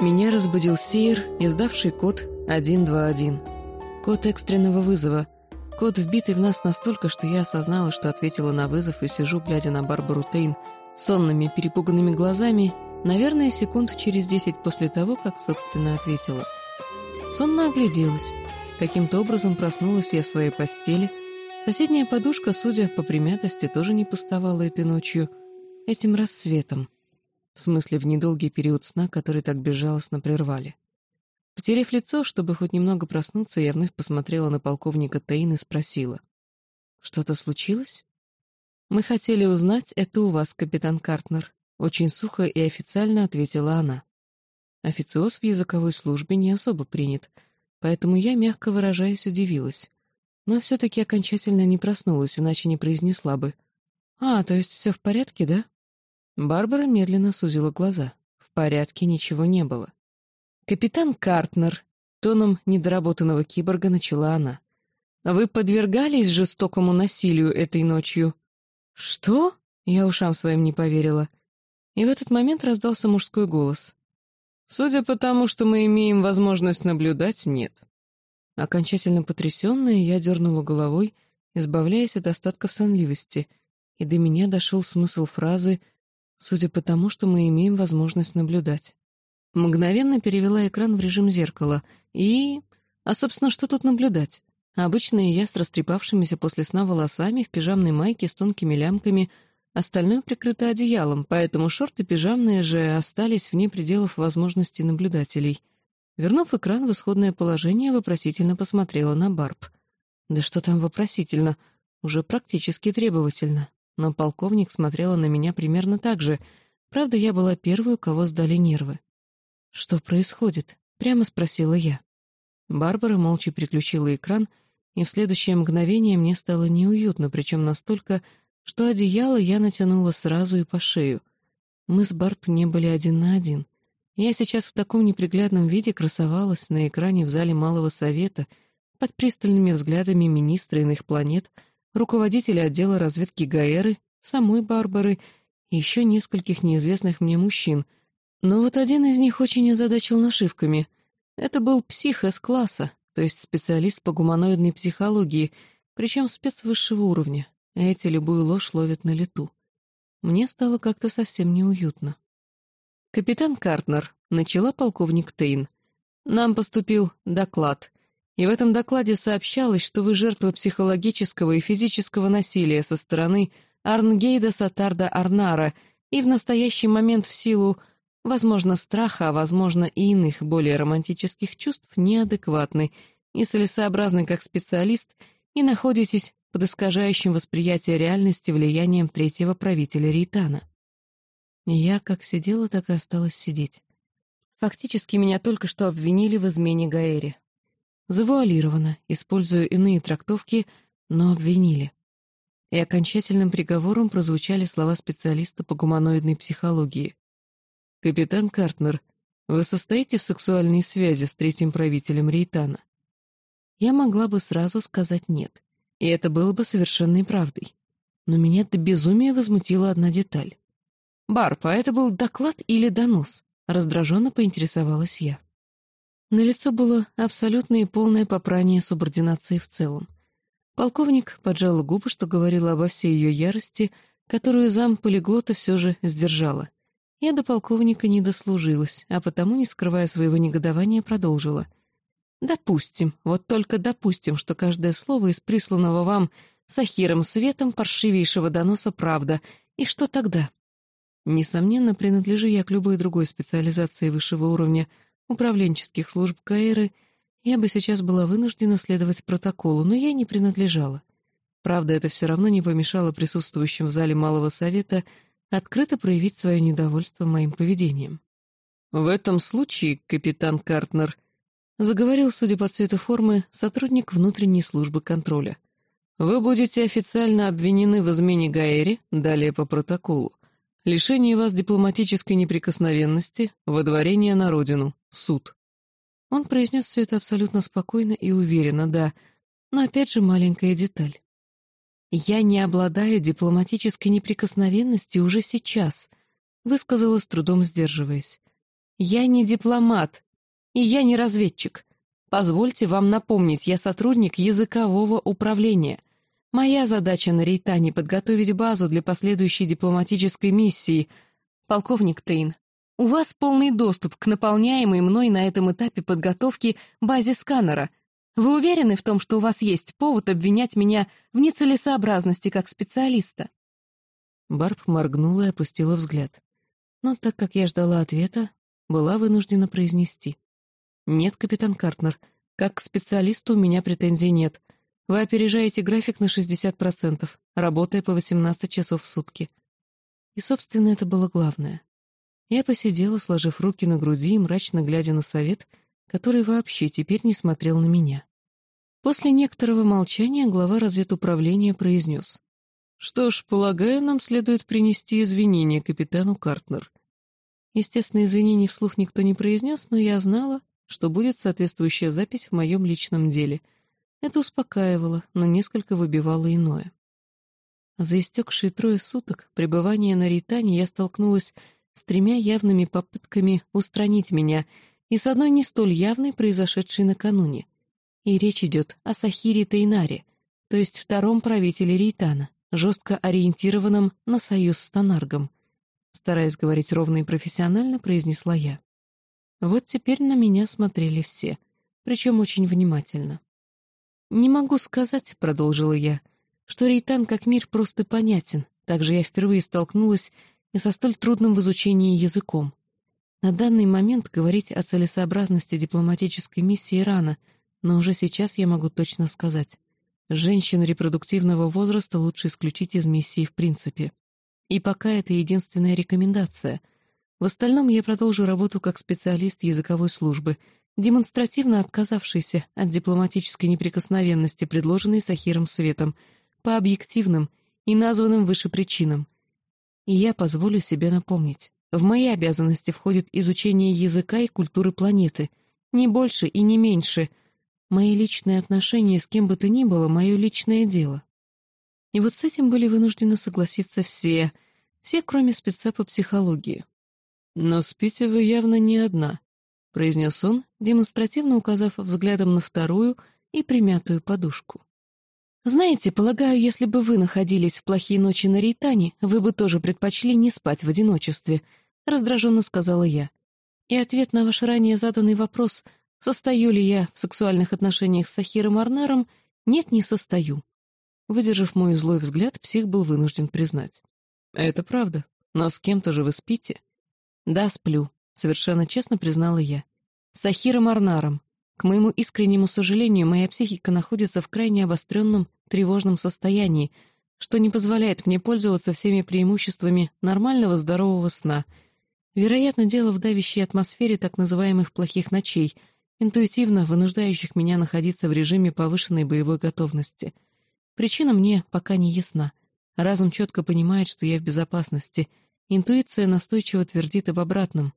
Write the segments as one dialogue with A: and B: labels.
A: Меня разбудил Сейр, издавший код 121. Код экстренного вызова. Код, вбитый в нас настолько, что я осознала, что ответила на вызов и сижу, глядя на Барбару Тейн, сонными, перепуганными глазами, наверное, секунд через десять после того, как, собственно, ответила. Сонно огляделась. Каким-то образом проснулась я в своей постели. Соседняя подушка, судя по примятости, тоже не пустовала этой ночью. Этим рассветом. В смысле, в недолгий период сна, который так безжалостно прервали. Потерев лицо, чтобы хоть немного проснуться, я вновь посмотрела на полковника Тейн и спросила. «Что-то случилось?» «Мы хотели узнать, это у вас, капитан Картнер», — очень сухо и официально ответила она. Официоз в языковой службе не особо принят, поэтому я, мягко выражаясь, удивилась. Но все-таки окончательно не проснулась, иначе не произнесла бы. «А, то есть все в порядке, да?» Барбара медленно сузила глаза. В порядке ничего не было. «Капитан Картнер», — тоном недоработанного киборга начала она. «Вы подвергались жестокому насилию этой ночью?» «Что?» — я ушам своим не поверила. И в этот момент раздался мужской голос. «Судя по тому, что мы имеем возможность наблюдать, нет». Окончательно потрясенная, я дернула головой, избавляясь от остатков сонливости, и до меня дошел смысл фразы судя по тому, что мы имеем возможность наблюдать. Мгновенно перевела экран в режим зеркала и... А, собственно, что тут наблюдать? Обычная я с растрепавшимися после сна волосами в пижамной майке с тонкими лямками, остальное прикрыто одеялом, поэтому шорты пижамные же остались вне пределов возможностей наблюдателей. Вернув экран в исходное положение, вопросительно посмотрела на Барб. Да что там вопросительно? Уже практически требовательно но полковник смотрела на меня примерно так же. Правда, я была первой, у кого сдали нервы. «Что происходит?» — прямо спросила я. Барбара молча переключила экран, и в следующее мгновение мне стало неуютно, причем настолько, что одеяло я натянула сразу и по шею. Мы с Барб не были один на один. Я сейчас в таком неприглядном виде красовалась на экране в зале Малого Совета под пристальными взглядами министра иных планет — руководителя отдела разведки Гаэры, самой Барбары и еще нескольких неизвестных мне мужчин. Но вот один из них очень озадачил нашивками. Это был псих С-класса, то есть специалист по гуманоидной психологии, причем спец высшего уровня. Эти любую ложь ловят на лету. Мне стало как-то совсем неуютно. «Капитан Картнер», — начала полковник Тейн, — «нам поступил доклад и в этом докладе сообщалось, что вы жертва психологического и физического насилия со стороны Арнгейда Сатарда Арнара и в настоящий момент в силу, возможно, страха, а возможно и иных более романтических чувств неадекватны, нецелесообразны как специалист и находитесь под искажающим восприятие реальности влиянием третьего правителя Рейтана. Я как сидела, так и осталась сидеть. Фактически меня только что обвинили в измене Гаэри завуалированно, используя иные трактовки, но обвинили. И окончательным приговором прозвучали слова специалиста по гуманоидной психологии. «Капитан Картнер, вы состоите в сексуальной связи с третьим правителем Рейтана?» Я могла бы сразу сказать «нет», и это было бы совершенной правдой. Но меня до безумия возмутила одна деталь. «Барб, а это был доклад или донос?» — раздраженно поинтересовалась я. На лицо было абсолютное и полное попрание субординации в целом. Полковник поджал губы, что говорило обо всей ее ярости, которую зам полиглота все же сдержала. Я до полковника не дослужилась, а потому, не скрывая своего негодования, продолжила. «Допустим, вот только допустим, что каждое слово из присланного вам Сахиром Светом паршивейшего доноса правда. И что тогда?» Несомненно, принадлежу я к любой другой специализации высшего уровня — управленческих служб Каиры, я бы сейчас была вынуждена следовать протоколу, но я не принадлежала. Правда, это все равно не помешало присутствующим в зале Малого Совета открыто проявить свое недовольство моим поведением. «В этом случае, капитан Картнер», — заговорил, судя по цвету формы, сотрудник внутренней службы контроля. «Вы будете официально обвинены в измене Гаэри, далее по протоколу, лишение вас дипломатической неприкосновенности, водворение на родину, суд. Он произнес все это абсолютно спокойно и уверенно, да, но опять же маленькая деталь. «Я не обладаю дипломатической неприкосновенностью уже сейчас», — высказала с трудом сдерживаясь. Я не дипломат, и я не разведчик. Позвольте вам напомнить, я сотрудник языкового управления. Моя задача на Рейтане — подготовить базу для последующей дипломатической миссии. Полковник Тейн, у вас полный доступ к наполняемой мной на этом этапе подготовки базе сканера. Вы уверены в том, что у вас есть повод обвинять меня в нецелесообразности как специалиста?» Барб моргнула и опустила взгляд. Но так как я ждала ответа, была вынуждена произнести. «Нет, капитан Картнер, как к специалисту у меня претензий нет. Вы опережаете график на 60%, работая по 18 часов в сутки». И, собственно, это было главное. Я посидела, сложив руки на груди и мрачно глядя на совет, который вообще теперь не смотрел на меня. После некоторого молчания глава разведуправления произнес. «Что ж, полагаю, нам следует принести извинения капитану Картнер». Естественно, извинений вслух никто не произнес, но я знала, что будет соответствующая запись в моем личном деле. Это успокаивало, но несколько выбивало иное. За истекшие трое суток пребывания на Ритане я столкнулась с тремя явными попытками устранить меня и с одной не столь явной, произошедшей накануне. И речь идет о Сахире Тейнаре, то есть втором правителе Рейтана, жестко ориентированном на союз с Танаргом. Стараясь говорить ровно и профессионально, произнесла я. Вот теперь на меня смотрели все, причем очень внимательно. «Не могу сказать», — продолжила я, — «что Рейтан как мир просто понятен. Также я впервые столкнулась и со столь трудным в изучении языком. На данный момент говорить о целесообразности дипломатической миссии рано, но уже сейчас я могу точно сказать. Женщин репродуктивного возраста лучше исключить из миссии в принципе. И пока это единственная рекомендация — в остальном я продолжу работу как специалист языковой службы, демонстративно отказавшийся от дипломатической неприкосновенности, предложенной Сахиром Светом, по объективным и названным выше причинам. И я позволю себе напомнить. В мои обязанности входит изучение языка и культуры планеты. Не больше и не меньше. Мои личные отношения с кем бы то ни было — мое личное дело. И вот с этим были вынуждены согласиться все, все, кроме спеца по психологии. «Но спите вы явно не одна», — произнес он, демонстративно указав взглядом на вторую и примятую подушку. «Знаете, полагаю, если бы вы находились в плохие ночи на Рейтане, вы бы тоже предпочли не спать в одиночестве», — раздраженно сказала я. И ответ на ваш ранее заданный вопрос, состою ли я в сексуальных отношениях с Сахиром Арнером, нет, не состою. Выдержав мой злой взгляд, псих был вынужден признать. «Это правда, но с кем-то же вы спите?» «Да, сплю», — совершенно честно признала я. «С Ахиром Арнаром. К моему искреннему сожалению, моя психика находится в крайне обостренном, тревожном состоянии, что не позволяет мне пользоваться всеми преимуществами нормального здорового сна. Вероятно, дело в давящей атмосфере так называемых «плохих ночей», интуитивно вынуждающих меня находиться в режиме повышенной боевой готовности. Причина мне пока не ясна. Разум четко понимает, что я в безопасности — Интуиция настойчиво твердит об обратном.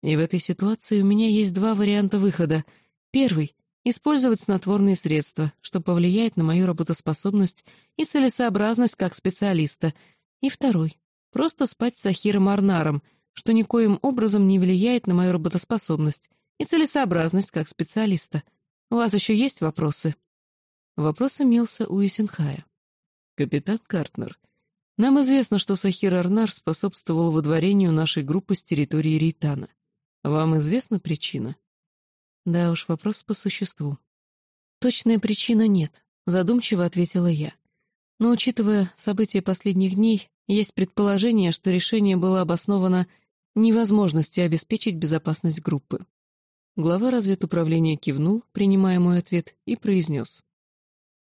A: И в этой ситуации у меня есть два варианта выхода. Первый — использовать снотворные средства, что повлияет на мою работоспособность и целесообразность как специалиста. И второй — просто спать с Ахиром Арнаром, что никоим образом не влияет на мою работоспособность и целесообразность как специалиста. У вас еще есть вопросы?» Вопрос имелся у Исенхая. «Капитан Картнер, нам известно, что Сахир Арнар способствовал выдворению нашей группы с территории Рейтана. Вам известна причина? Да уж, вопрос по существу. Точная причина нет, задумчиво ответила я. Но учитывая события последних дней, есть предположение, что решение было обосновано невозможностью обеспечить безопасность группы. Глава разведуправления кивнул, принимая мой ответ, и произнес.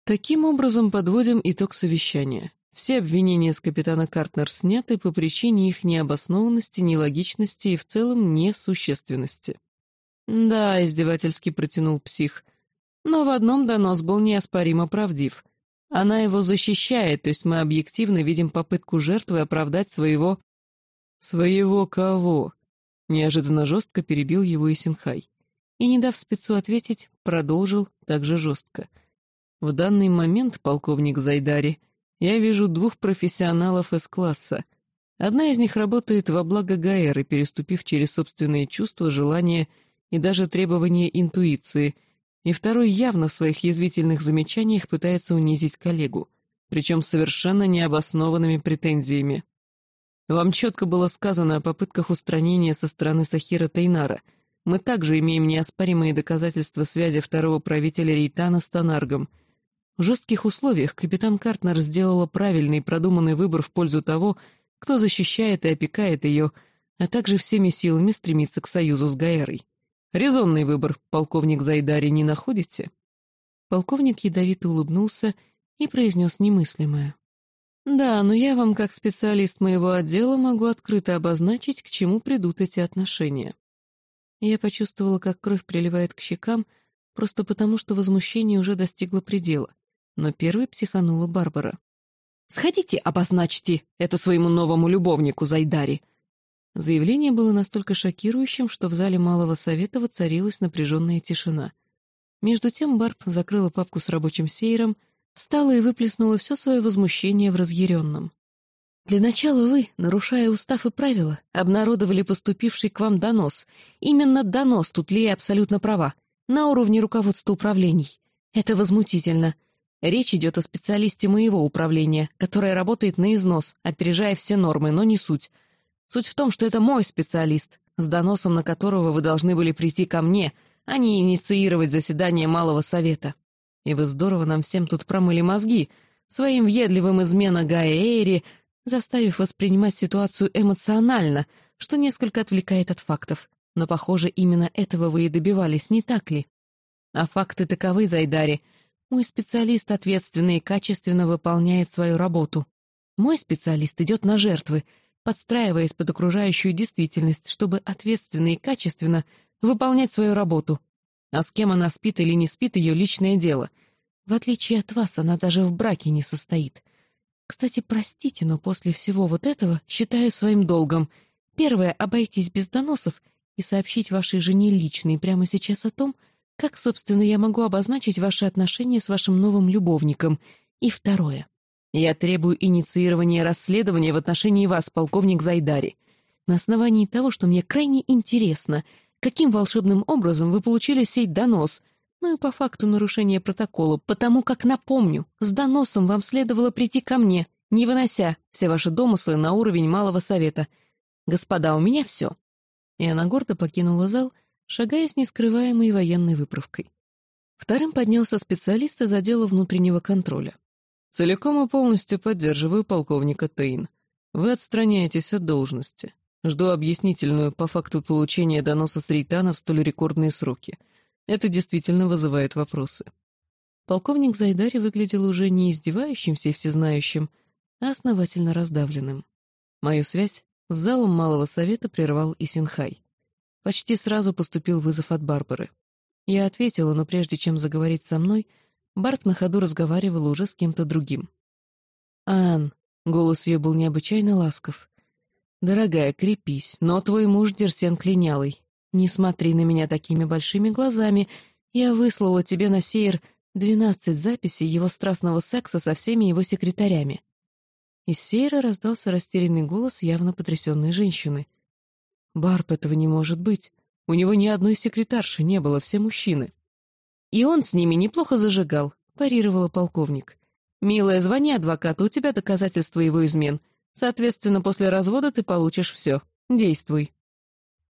A: Таким образом подводим итог совещания. Все обвинения с капитана Картнер сняты по причине их необоснованности, нелогичности и в целом несущественности. «Да», — издевательски протянул псих, — «но в одном донос был неоспоримо правдив. Она его защищает, то есть мы объективно видим попытку жертвы оправдать своего...» «Своего кого?» — неожиданно жестко перебил его Исенхай. И, не дав спецу ответить, продолжил также жестко. «В данный момент, полковник Зайдари, я вижу двух профессионалов из класса. Одна из них работает во благо Гаэры, переступив через собственные чувства, желания и даже требования интуиции, и второй явно в своих язвительных замечаниях пытается унизить коллегу, причем совершенно необоснованными претензиями. Вам четко было сказано о попытках устранения со стороны Сахира Тайнара. Мы также имеем неоспоримые доказательства связи второго правителя Рейтана с Танаргом. В жестких условиях капитан Картнер сделала правильный продуманный выбор в пользу того, кто защищает и опекает ее, а также всеми силами стремится к союзу с Гаэрой. Резонный выбор, полковник Зайдари, не находите? Полковник ядовито улыбнулся и произнес немыслимое. Да, но я вам, как специалист моего отдела, могу открыто обозначить, к чему придут эти отношения. Я почувствовала, как кровь приливает к щекам, просто потому, что возмущение уже достигло предела. Но первой психанула Барбара. «Сходите, обозначьте это своему новому любовнику, Зайдари!» Заявление было настолько шокирующим, что в зале Малого Совета воцарилась напряженная тишина. Между тем Барб закрыла папку с рабочим сейром — встала и выплеснула все свое возмущение в разъяренном. «Для начала вы, нарушая устав и правила, обнародовали поступивший к вам донос. Именно донос, тут Лия абсолютно права, на уровне руководства управлений. Это возмутительно. Речь идет о специалисте моего управления, которая работает на износ, опережая все нормы, но не суть. Суть в том, что это мой специалист, с доносом на которого вы должны были прийти ко мне, а не инициировать заседание Малого Совета. И вы здорово нам всем тут промыли мозги, своим въедливым измена Гая Эйри, заставив воспринимать ситуацию эмоционально, что несколько отвлекает от фактов. Но, похоже, именно этого вы и добивались, не так ли? А факты таковы, Зайдари. Мой специалист ответственно и качественно выполняет свою работу. Мой специалист идет на жертвы, подстраиваясь под окружающую действительность, чтобы ответственно и качественно выполнять свою работу. А с кем она спит или не спит — ее личное дело. В отличие от вас, она даже в браке не состоит. Кстати, простите, но после всего вот этого считаю своим долгом. Первое — обойтись без доносов и сообщить вашей жене лично прямо сейчас о том, как, собственно, я могу обозначить ваши отношения с вашим новым любовником. И второе. Я требую инициирования расследования в отношении вас, полковник Зайдари, на основании того, что мне крайне интересно — каким волшебным образом вы получили сей донос, ну и по факту нарушения протокола, потому как, напомню, с доносом вам следовало прийти ко мне, не вынося все ваши домыслы на уровень малого совета. Господа, у меня все. И она гордо покинула зал, шагая с нескрываемой военной выправкой. Вторым поднялся специалист из отдела внутреннего контроля. «Целиком и полностью поддерживаю полковника Тейн. Вы отстраняетесь от должности. Жду объяснительную по факту получения доноса с Рейтана в столь рекордные сроки. Это действительно вызывает вопросы. Полковник Зайдари выглядел уже не издевающимся и всезнающим, а основательно раздавленным. Мою связь с залом Малого Совета прервал Исинхай. Почти сразу поступил вызов от Барбары. Я ответила, но прежде чем заговорить со мной, Барб на ходу разговаривала уже с кем-то другим. «Ан», — голос ее был необычайно ласков, «Дорогая, крепись, но твой муж Дерсен клинялый. Не смотри на меня такими большими глазами. Я выслала тебе на сеер двенадцать записей его страстного секса со всеми его секретарями». Из сейра раздался растерянный голос явно потрясенной женщины. «Барб, этого не может быть. У него ни одной секретарши не было, все мужчины». «И он с ними неплохо зажигал», — парировала полковник. «Милая, звони адвокату, у тебя доказательства его измен. Соответственно, после развода ты получишь все. Действуй».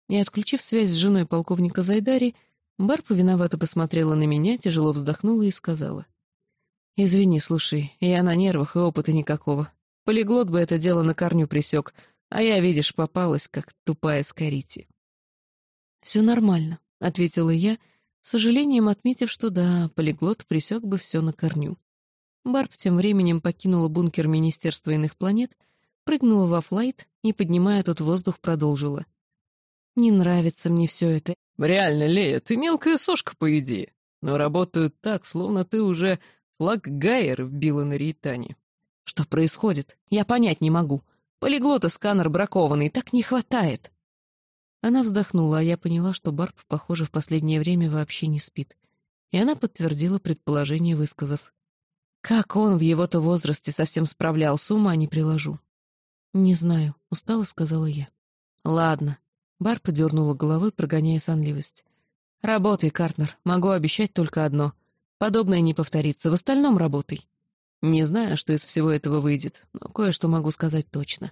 A: И, отключив связь с женой полковника Зайдари, Барб виновато посмотрела на меня, тяжело вздохнула и сказала. «Извини, слушай, я на нервах и опыта никакого. Полиглот бы это дело на корню присек, а я, видишь, попалась, как тупая скорити». «Все нормально», — ответила я, с сожалением отметив, что да, полиглот присек бы все на корню. Барб тем временем покинула бункер Министерства иных планет — прыгнула во флайт и, поднимая тот воздух, продолжила. «Не нравится мне все это».
B: «Реально, Лея, ты мелкая сошка, по идее, но работают так, словно ты уже флаг Гайер вбила на рейтане».
A: «Что происходит? Я понять не могу. Полиглот и сканер бракованный, так не хватает». Она вздохнула, а я поняла, что Барб, похоже, в последнее время вообще не спит. И она подтвердила предположение, высказав. «Как он в его-то возрасте совсем справлялся, ума не приложу». «Не знаю», — устало сказала я. «Ладно». Бар подернула головой, прогоняя сонливость. «Работай, Картнер. Могу обещать только одно. Подобное не повторится. В остальном работай. Не знаю, что из всего этого выйдет, но кое-что могу сказать точно.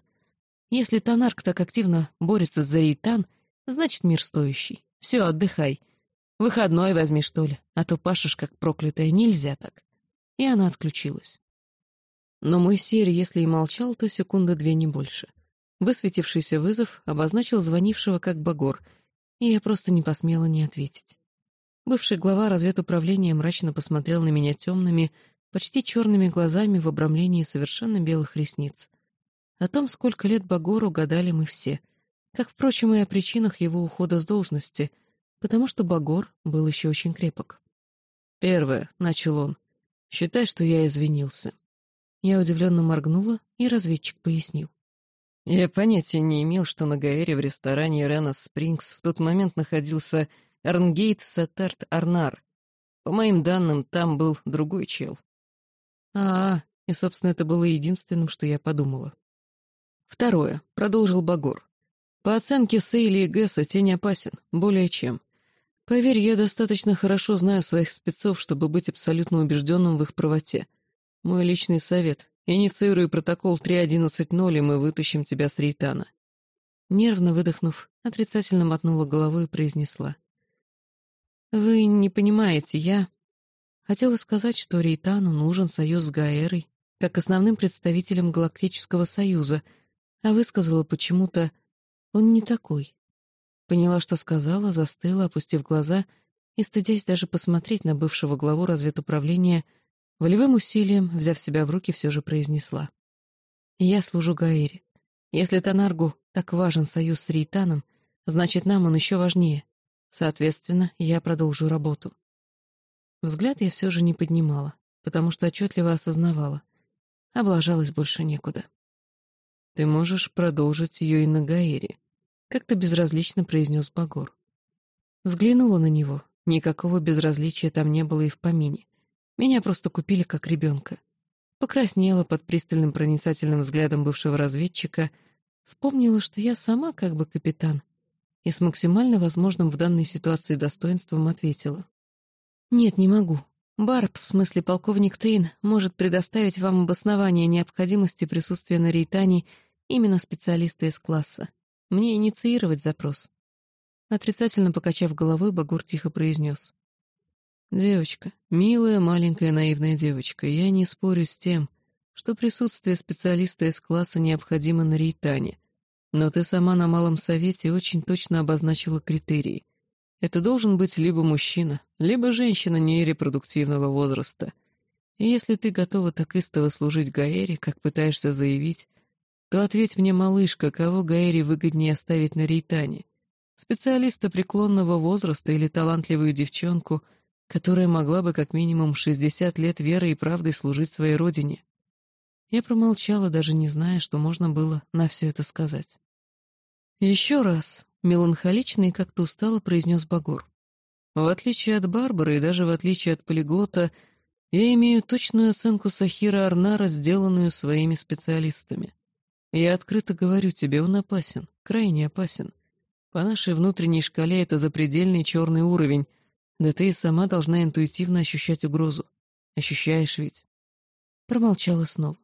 A: Если Танарк так активно борется за Рейтан, значит, мир стоящий. Все, отдыхай. Выходной возьми, что ли, а то пашешь как проклятая, нельзя так. И она отключилась. Но мой Сир, если и молчал, то секунды две не больше. Высветившийся вызов обозначил звонившего как Багор, и я просто не посмела не ответить. Бывший глава разведуправления мрачно посмотрел на меня темными, почти черными глазами в обрамлении совершенно белых ресниц. О том, сколько лет Багору, гадали мы все, как, впрочем, и о причинах его ухода с должности, потому что Багор был еще очень крепок. «Первое», — начал он, — «считай, что я извинился». Я удивленно моргнула, и разведчик пояснил. Я понятия не имел, что на Гаэре в ресторане Рена Спрингс в тот момент находился Арнгейт Сатарт Арнар. По моим данным, там был другой чел. А, -а, и, собственно, это было единственным, что я подумала. Второе. Продолжил Багор. По оценке Сейли и Гесса тень опасен, более чем. Поверь, я достаточно хорошо знаю своих спецов, чтобы быть абсолютно убежденным в их правоте. Мой личный совет. Инициируй протокол 3.11.0, и мы вытащим тебя с Рейтана. Нервно выдохнув, отрицательно мотнула головой и произнесла. «Вы не понимаете, я...» Хотела сказать, что Рейтану нужен союз с Гаэрой, как основным представителем Галактического Союза, а высказала почему-то «он не такой». Поняла, что сказала, застыла, опустив глаза и, стыдясь даже посмотреть на бывшего главу разведуправления, Волевым усилием, взяв себя в руки, все же произнесла. «Я служу Гаэре. Если Танаргу так важен союз с Рейтаном, значит, нам он еще важнее. Соответственно, я продолжу работу». Взгляд я все же не поднимала, потому что отчетливо осознавала. Облажалась больше некуда. «Ты можешь продолжить ее и на Гаэре», — как-то безразлично произнес Багор. Взглянула на него. Никакого безразличия там не было и в помине. Меня просто купили как ребенка. Покраснела под пристальным проницательным взглядом бывшего разведчика, вспомнила, что я сама как бы капитан, и с максимально возможным в данной ситуации достоинством ответила. «Нет, не могу. Барб, в смысле полковник Тейн, может предоставить вам обоснование необходимости присутствия на Рейтане именно специалиста из класса. Мне инициировать запрос». Отрицательно покачав головой, Багур тихо произнес. «Девочка, милая маленькая наивная девочка, я не спорю с тем, что присутствие специалиста из класса необходимо на Рейтане, но ты сама на Малом Совете очень точно обозначила критерии. Это должен быть либо мужчина, либо женщина нерепродуктивного возраста. И если ты готова так истово служить Гаэре, как пытаешься заявить, то ответь мне, малышка, кого Гаэре выгоднее оставить на Рейтане? Специалиста преклонного возраста или талантливую девчонку — которая могла бы как минимум 60 лет верой и правдой служить своей родине. Я промолчала, даже не зная, что можно было на все это сказать. «Еще раз», — меланхолично и как-то устало произнес Багор. «В отличие от Барбары и даже в отличие от полиглота, я имею точную оценку Сахира Арнара, сделанную своими специалистами. Я открыто говорю тебе, он опасен, крайне опасен. По нашей внутренней шкале это запредельный черный уровень, да ты и сама должна интуитивно ощущать угрозу. Ощущаешь ведь?» Промолчала снова.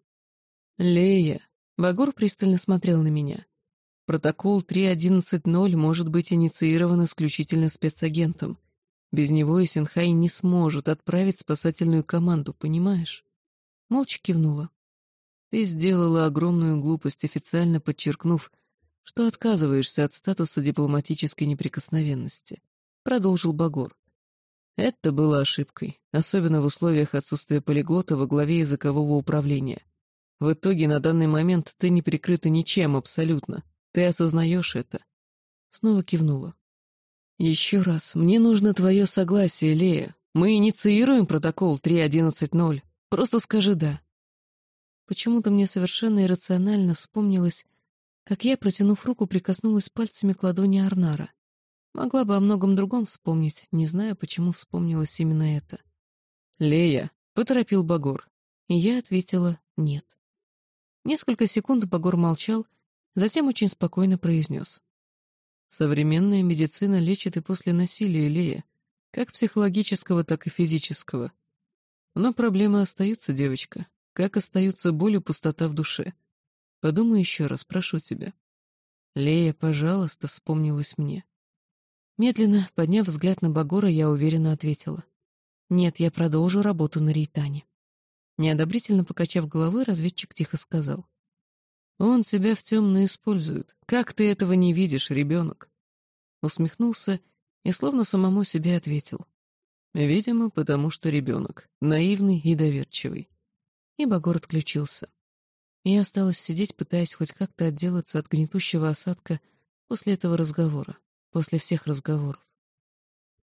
A: «Лея!» Багор пристально смотрел на меня. «Протокол 3.11.0 может быть инициирован исключительно спецагентом. Без него и Синхай не сможет отправить спасательную команду, понимаешь?» Молча кивнула. «Ты сделала огромную глупость, официально подчеркнув, что отказываешься от статуса дипломатической неприкосновенности», — продолжил Багор. Это было ошибкой, особенно в условиях отсутствия полиглота во главе языкового управления. В итоге на данный момент ты не прикрыта ничем абсолютно. Ты осознаешь это. Снова кивнула. Еще раз, мне нужно твое согласие, Лея. Мы инициируем протокол 3.11.0. Просто скажи «да». Почему-то мне совершенно иррационально вспомнилось, как я, протянув руку, прикоснулась пальцами к ладони Арнара. Могла бы о многом другом вспомнить, не знаю, почему вспомнилось именно это. «Лея», — поторопил Багор, и я ответила «нет». Несколько секунд Багор молчал, затем очень спокойно произнес. «Современная медицина лечит и после насилия, Лея, как психологического, так и физического. Но проблемы остаются, девочка, как остаются боль и пустота в душе. Подумай еще раз, прошу тебя». «Лея, пожалуйста», — вспомнилась мне. Медленно, подняв взгляд на Багора, я уверенно ответила. «Нет, я продолжу работу на Рейтане». Неодобрительно покачав головой, разведчик тихо сказал. «Он тебя в темно использует. Как ты этого не видишь, ребенок?» Усмехнулся и словно самому себе ответил. «Видимо, потому что ребенок, наивный и доверчивый». И Багор отключился. Я осталась сидеть, пытаясь хоть как-то отделаться от гнетущего осадка после этого разговора, после всех разговоров.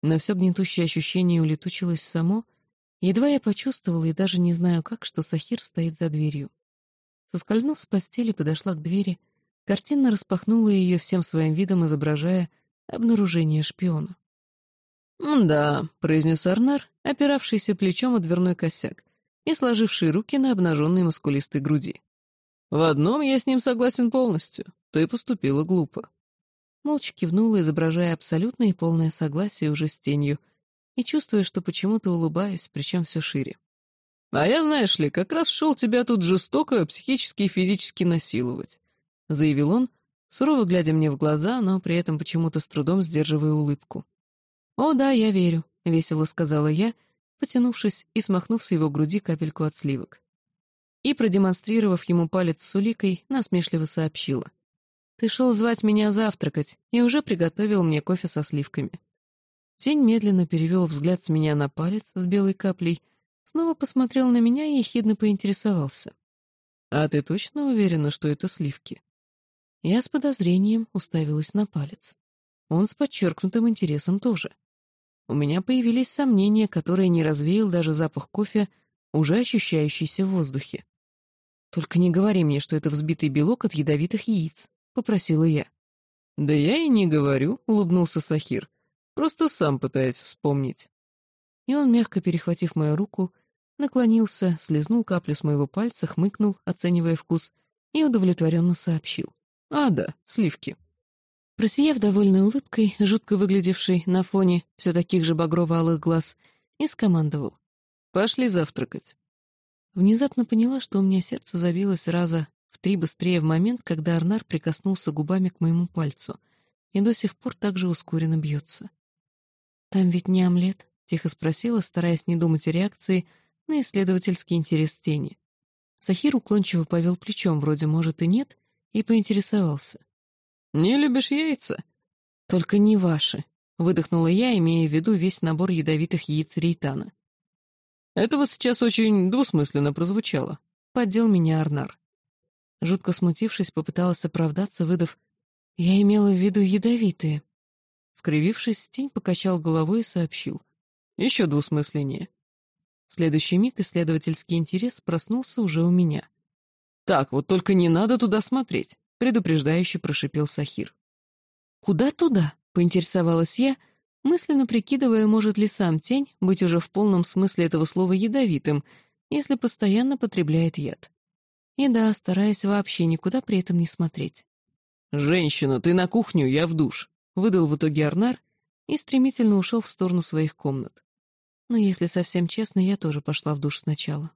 A: Но все гнетущее ощущение улетучилось само, едва я почувствовала, и даже не знаю как, что Сахир стоит за дверью. Соскользнув с постели, подошла к двери, картинно распахнула ее всем своим видом, изображая обнаружение шпиона.
B: «Да», — произнес Арнар, опиравшийся плечом о дверной косяк и сложивший руки на обнаженной мускулистой груди. В одном я с ним согласен полностью. Ты поступила глупо.
A: Молча кивнула, изображая абсолютное и полное согласие уже с тенью, и чувствуя, что почему-то улыбаюсь, причем все шире.
B: «А я, знаешь ли, как раз шел тебя тут жестоко психически и физически насиловать», — заявил он, сурово глядя мне в глаза, но при этом почему-то с трудом сдерживая улыбку.
A: «О, да, я верю», — весело сказала я, потянувшись и смахнув с его груди капельку от сливок и, продемонстрировав ему палец с уликой, насмешливо сообщила. «Ты шел звать меня завтракать и уже приготовил мне кофе со сливками». Тень медленно перевел взгляд с меня на палец с белой каплей, снова посмотрел на меня и ехидно поинтересовался.
B: «А ты точно уверена, что это сливки?»
A: Я с подозрением уставилась на палец. Он с подчеркнутым интересом тоже. У меня появились сомнения, которые не развеял даже запах кофе, уже ощущающийся в воздухе. «Только не говори мне, что это взбитый белок от ядовитых яиц», — попросила я.
B: «Да я и не говорю», — улыбнулся Сахир. «Просто сам пытаюсь вспомнить».
A: И он, мягко перехватив мою руку, наклонился, слезнул каплю с моего пальца, хмыкнул, оценивая вкус, и удовлетворенно сообщил.
B: «А, да, сливки».
A: Просияв довольной улыбкой, жутко выглядевшей на фоне все таких же багрово-алых глаз, и скомандовал.
B: «Пошли завтракать».
A: Внезапно поняла, что у меня сердце забилось раза в три быстрее в момент, когда Арнар прикоснулся губами к моему пальцу, и до сих пор так же ускоренно бьется. «Там ведь не омлет?» — тихо спросила, стараясь не думать о реакции на исследовательский интерес тени. Сахир уклончиво повел плечом, вроде может и нет, и поинтересовался.
B: «Не любишь яйца?»
A: «Только не ваши», — выдохнула я, имея в виду весь набор ядовитых яиц рейтана.
B: Это вот сейчас очень двусмысленно прозвучало.
A: Поддел меня Арнар. Жутко смутившись, попыталась оправдаться, выдав «Я имела в виду ядовитые». Скривившись, тень покачал головой и сообщил.
B: «Еще двусмысленнее».
A: В следующий миг исследовательский интерес проснулся уже у меня.
B: «Так, вот только не надо туда смотреть», — предупреждающе прошипел Сахир.
A: «Куда туда?» — поинтересовалась я, — мысленно прикидывая, может ли сам тень быть уже в полном смысле этого слова ядовитым, если постоянно потребляет яд. И да, стараясь вообще никуда при этом не смотреть.
B: «Женщина, ты на кухню, я в душ», — выдал в итоге Арнар и стремительно ушел в сторону своих комнат.
A: Но если совсем честно, я тоже пошла в душ сначала.